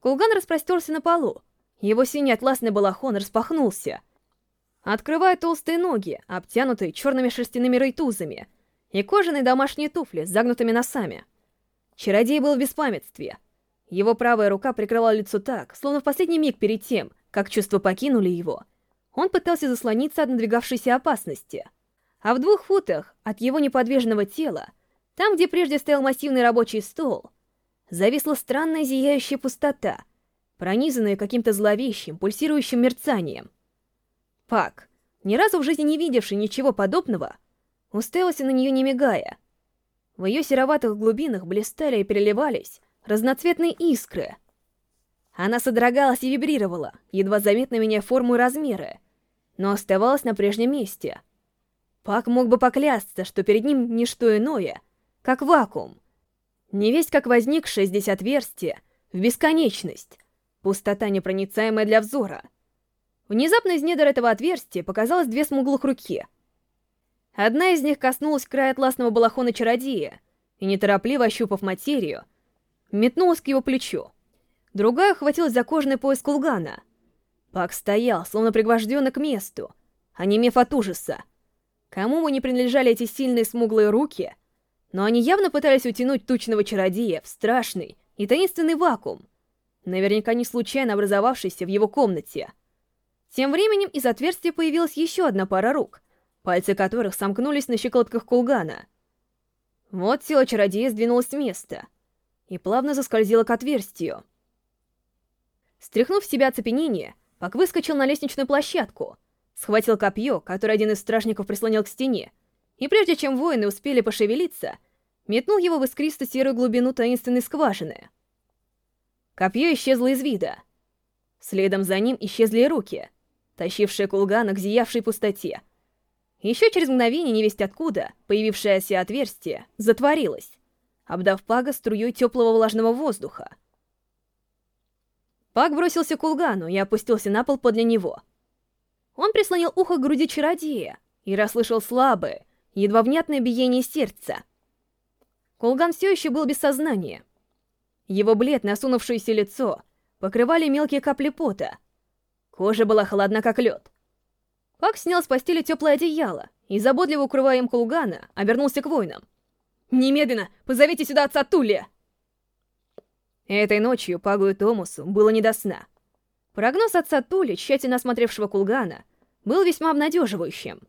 Кулган распростерся на полу. Его синий атласный балахон распахнулся, открывая толстые ноги, обтянутые черными шерстяными рейтузами, и кожаные домашние туфли с загнутыми носами. Чародей был в беспамятстве. Его правая рука прикрывала лицо так, словно в последний миг перед тем, как чувства покинули его. Он пытался заслониться от надвигавшейся опасности. А в двух футах от его неподвижного тела, там, где прежде стоял массивный рабочий стол, зависла странная зияющая пустота, пронизанная каким-то зловещим, пульсирующим мерцанием. Пак, ни разу в жизни не видевший ничего подобного, уставился на нее не мигая. В ее сероватых глубинах блистали и переливались разноцветные искры. Она содрогалась и вибрировала, едва заметно меняя форму и размеры, но оставалась на прежнем месте. Пак мог бы поклясться, что перед ним не что иное, как вакуум. Не весть как возникшее здесь отверстие в бесконечность, пустота непроницаемая для взора. Внезапно из недр этого отверстия показалось две смуглых руки — Одна из них коснулась края атласного балахона чародея и, неторопливо ощупав материю, метнулась к его плечу. Другая хватилась за кожаный пояс кулгана. Пак стоял, словно пригвожденный к месту, онемев от ужаса. Кому бы не принадлежали эти сильные смуглые руки, но они явно пытались утянуть тучного чародея в страшный и таинственный вакуум, наверняка не случайно образовавшийся в его комнате. Тем временем из отверстия появилась еще одна пара рук — пальцы которых сомкнулись на щеколотках кулгана. Вот тело чародея сдвинулось с места и плавно заскользило к отверстию. Стряхнув в себя оцепенение, Пак выскочил на лестничную площадку, схватил копье, которое один из стражников прислонил к стене, и прежде чем воины успели пошевелиться, метнул его в искристо-серую глубину таинственной скважины. Копье исчезло из вида. Следом за ним исчезли руки, тащившие кулгана к зиявшей пустоте, еще через мгновение невесть откуда появившееся отверстие затворилось, обдав Пага струей теплого влажного воздуха. Паг бросился к Улгану и опустился на пол подле него. Он прислонил ухо к груди чародея и расслышал слабое, едва внятное биение сердца. Кулган все еще был без сознания. Его бледное, осунувшееся лицо покрывали мелкие капли пота. Кожа была холодна, как лед. Пак снял с постели теплое одеяло и, заботливо укрывая им Кулгана, обернулся к воинам. «Немедленно! Позовите сюда отца Тулия!» Этой ночью Пагу и Томусу было не до сна. Прогноз отца Тули, тщательно осмотревшего Кулгана, был весьма обнадеживающим.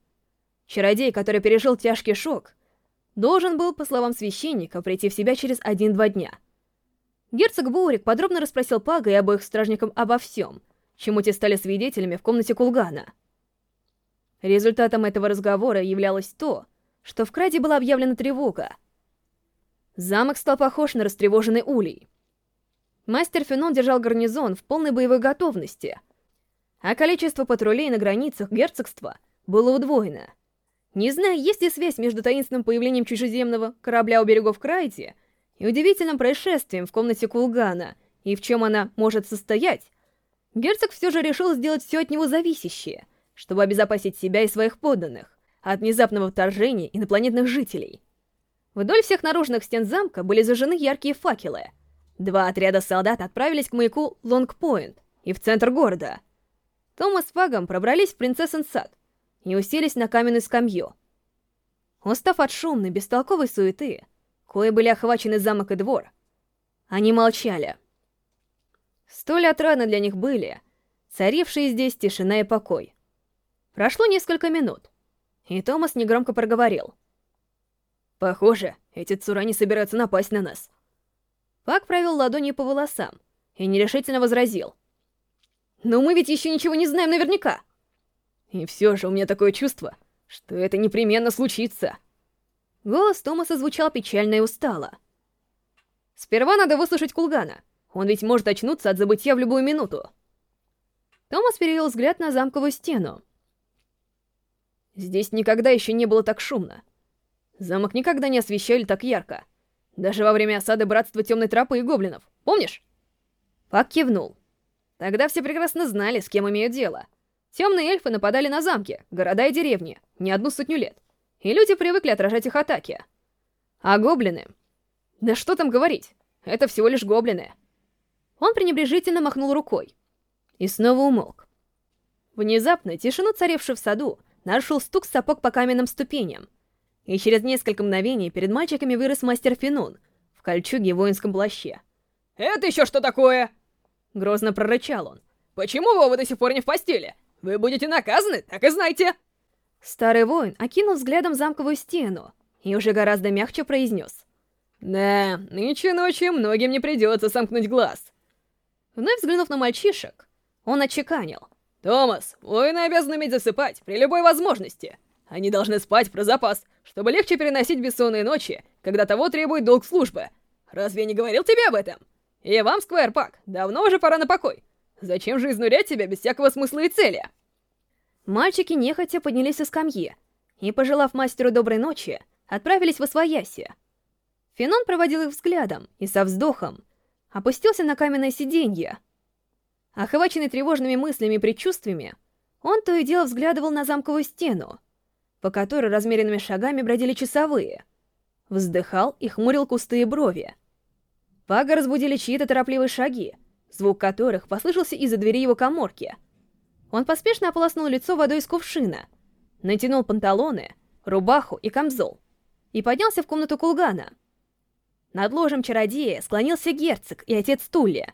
Чародей, который пережил тяжкий шок, должен был, по словам священника, прийти в себя через один-два дня. Герцог Боурик подробно расспросил Пага и обоих стражникам обо всем, чему те стали свидетелями в комнате Кулгана — Результатом этого разговора являлось то, что в Краде была объявлена тревога. Замок стал похож на растревоженный улей. Мастер Фенон держал гарнизон в полной боевой готовности, а количество патрулей на границах герцогства было удвоено. Не зная, есть ли связь между таинственным появлением чужеземного корабля у берегов Крайди и удивительным происшествием в комнате Кулгана, и в чем она может состоять, герцог все же решил сделать все от него зависящее — чтобы обезопасить себя и своих подданных от внезапного вторжения инопланетных жителей. Вдоль всех наружных стен замка были зажжены яркие факелы. Два отряда солдат отправились к маяку Лонг-Пойнт и в центр города. Томас с Фагом пробрались в Принцессен сад и уселись на каменную скамью. Устав от шумной, бестолковой суеты, кое были охвачены замок и двор, они молчали. Столь отрадно для них были царившие здесь тишина и покой. Прошло несколько минут, и Томас негромко проговорил. «Похоже, эти цурани собираются напасть на нас». Пак провел ладонью по волосам и нерешительно возразил. «Но мы ведь еще ничего не знаем наверняка!» «И все же у меня такое чувство, что это непременно случится!» Голос Томаса звучал печально и устало. «Сперва надо выслушать Кулгана. Он ведь может очнуться от забытия в любую минуту». Томас перевел взгляд на замковую стену. Здесь никогда еще не было так шумно. Замок никогда не освещали так ярко. Даже во время осады Братства Темной Тропы и Гоблинов. Помнишь? Пак кивнул. Тогда все прекрасно знали, с кем имеют дело. Темные эльфы нападали на замки, города и деревни, не одну сотню лет. И люди привыкли отражать их атаки. А гоблины... Да что там говорить, это всего лишь гоблины. Он пренебрежительно махнул рукой. И снова умолк. Внезапно тишину, царевшую в саду, нарушил стук сапог по каменным ступеням. И через несколько мгновений перед мальчиками вырос мастер Финун в кольчуге и воинском плаще. «Это еще что такое?» Грозно прорычал он. «Почему вы до сих пор не в постели? Вы будете наказаны, так и знайте!» Старый воин окинул взглядом замковую стену и уже гораздо мягче произнес. «Да, нынче ночью многим не придется сомкнуть глаз. Вновь взглянув на мальчишек, он отчеканил. «Томас, воины обязаны уметь засыпать при любой возможности. Они должны спать про запас, чтобы легче переносить бессонные ночи, когда того требует долг службы. Разве я не говорил тебе об этом? И вам, Сквайрпак, давно уже пора на покой. Зачем же изнурять себя без всякого смысла и цели?» Мальчики нехотя поднялись со скамьи и, пожелав мастеру доброй ночи, отправились в Освояси. Фенон проводил их взглядом и со вздохом опустился на каменное сиденье. Охваченный тревожными мыслями и предчувствиями, он то и дело взглядывал на замковую стену, по которой размеренными шагами бродили часовые. Вздыхал и хмурил кустые брови. Пага разбудили чьи-то торопливые шаги, звук которых послышался из-за двери его коморки. Он поспешно ополоснул лицо водой из кувшина, натянул панталоны, рубаху и камзол и поднялся в комнату Кулгана — над ложем чародея склонился герцог и отец Тулли.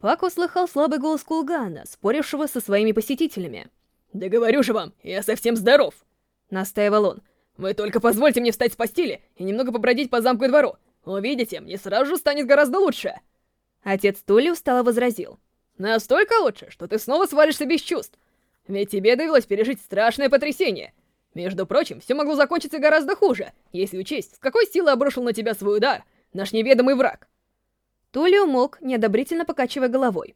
Пак услыхал слабый голос Кулгана, спорившего со своими посетителями. «Да говорю же вам, я совсем здоров!» — настаивал он. «Вы только позвольте мне встать с постели и немного побродить по замку и двору. Увидите, мне сразу же станет гораздо лучше!» Отец Тулли устало возразил. «Настолько лучше, что ты снова свалишься без чувств. Ведь тебе довелось пережить страшное потрясение. Между прочим, все могло закончиться гораздо хуже, если учесть, с какой силой обрушил на тебя свой удар наш неведомый враг. Тули умолк, неодобрительно покачивая головой.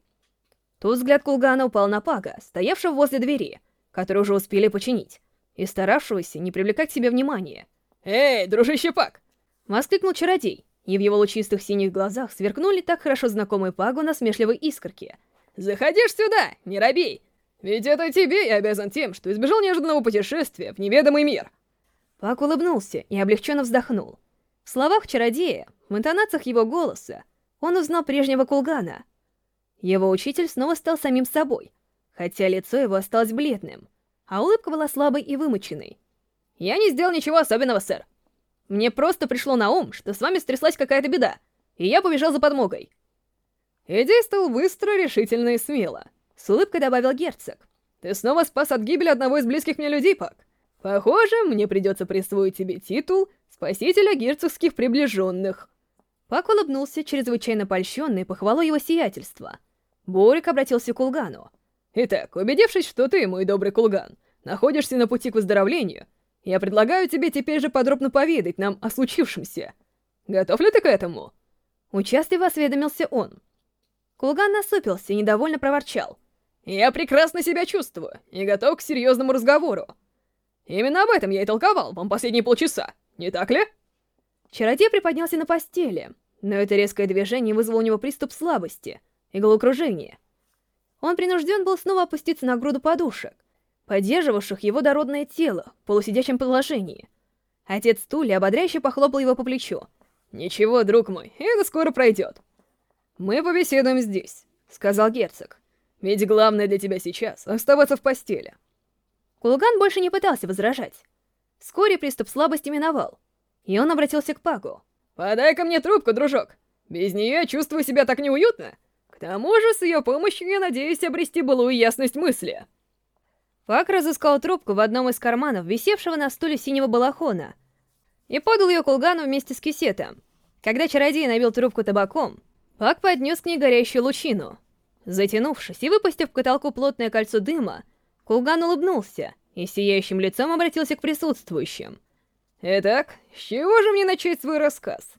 Тут взгляд Кулгана упал на Пага, стоявшего возле двери, который уже успели починить, и старавшегося не привлекать к себе внимания. «Эй, дружище Паг!» — воскликнул чародей, и в его лучистых синих глазах сверкнули так хорошо знакомые Пагу насмешливые искорки. «Заходишь сюда, не робей! Ведь это тебе я обязан тем, что избежал неожиданного путешествия в неведомый мир!» Пак улыбнулся и облегченно вздохнул. В словах чародея, в интонациях его голоса, он узнал прежнего Кулгана. Его учитель снова стал самим собой, хотя лицо его осталось бледным, а улыбка была слабой и вымученной. «Я не сделал ничего особенного, сэр. Мне просто пришло на ум, что с вами стряслась какая-то беда, и я побежал за подмогой». И действовал быстро, решительно и смело. С улыбкой добавил герцог. «Ты снова спас от гибели одного из близких мне людей, Пак. Похоже, мне придется присвоить тебе титул спасителя герцогских приближенных». Пак улыбнулся, чрезвычайно польщенный похвалу его сиятельства. Борик обратился к Кулгану. «Итак, убедившись, что ты, мой добрый Кулган, находишься на пути к выздоровлению, я предлагаю тебе теперь же подробно поведать нам о случившемся. Готов ли ты к этому?» Участливо осведомился он. Кулган насупился и недовольно проворчал. «Я прекрасно себя чувствую и готов к серьезному разговору. Именно об этом я и толковал вам последние полчаса, не так ли?» Чародей приподнялся на постели, но это резкое движение вызвало у него приступ слабости и головокружения. Он принужден был снова опуститься на груду подушек, поддерживавших его дородное тело в полусидячем положении. Отец Тули ободряюще похлопал его по плечу. «Ничего, друг мой, это скоро пройдет. Мы побеседуем здесь», — сказал герцог. «Ведь главное для тебя сейчас — оставаться в постели». Кулган больше не пытался возражать. Вскоре приступ слабости миновал, и он обратился к Пагу. «Подай-ка мне трубку, дружок. Без нее я чувствую себя так неуютно. К тому же, с ее помощью я надеюсь обрести былую ясность мысли». Пак разыскал трубку в одном из карманов, висевшего на стуле синего балахона, и подал ее Кулгану вместе с кисетом. Когда чародей набил трубку табаком, Пак поднес к ней горящую лучину. Затянувшись и выпустив к потолку плотное кольцо дыма, Кулган улыбнулся и сияющим лицом обратился к присутствующим. «Итак, с чего же мне начать свой рассказ?»